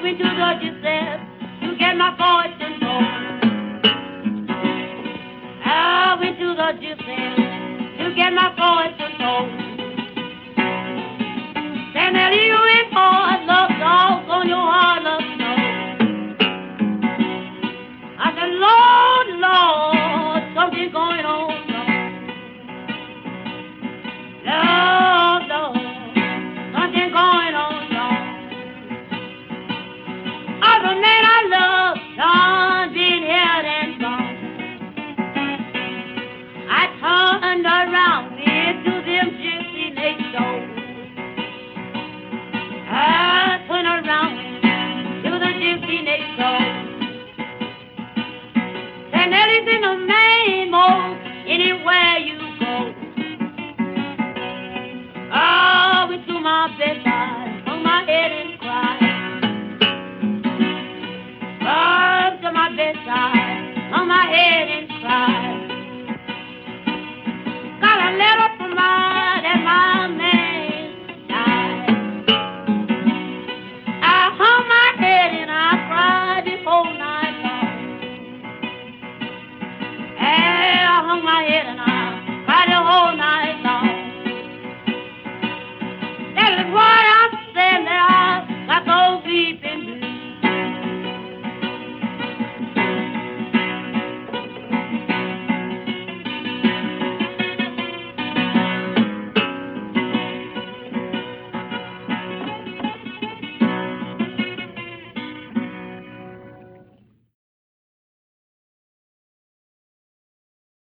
Went to the Giuseppe to get my fortune told. I went to the Giuseppe to get my fortune told. Then in the name of anywhere you go. I went to my bedside, hung my head and cried. Up to my bedside.